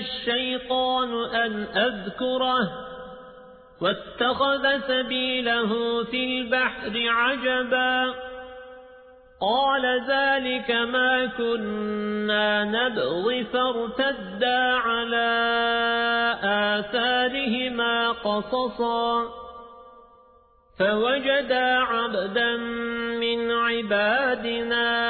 الشيطان أن أذكره واتخذ سبيله في البحر عجبا قال ذلك ما كنا نبغي فارتدا على آثارهما قصصا فوجدا عبدا من عبادنا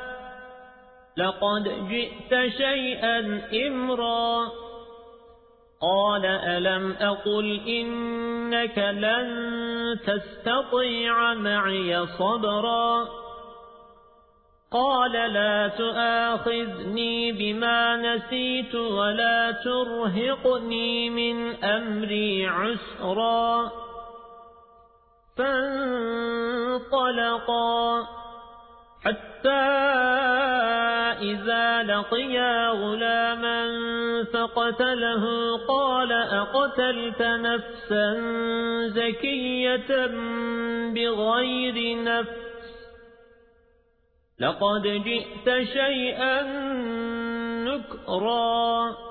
لقد جئت شيئا إمرا. قال ألم أقل إنك لن تستطيع معي صبرا؟ قال لا تآخذني بما نسيت ولا ترهقني من أمري عسرا. فانطلقا حتى إذا لقيا غلاما فقتله قال أقتلت نفسا زكية بغير نفس لقد جئت شيئا نكرا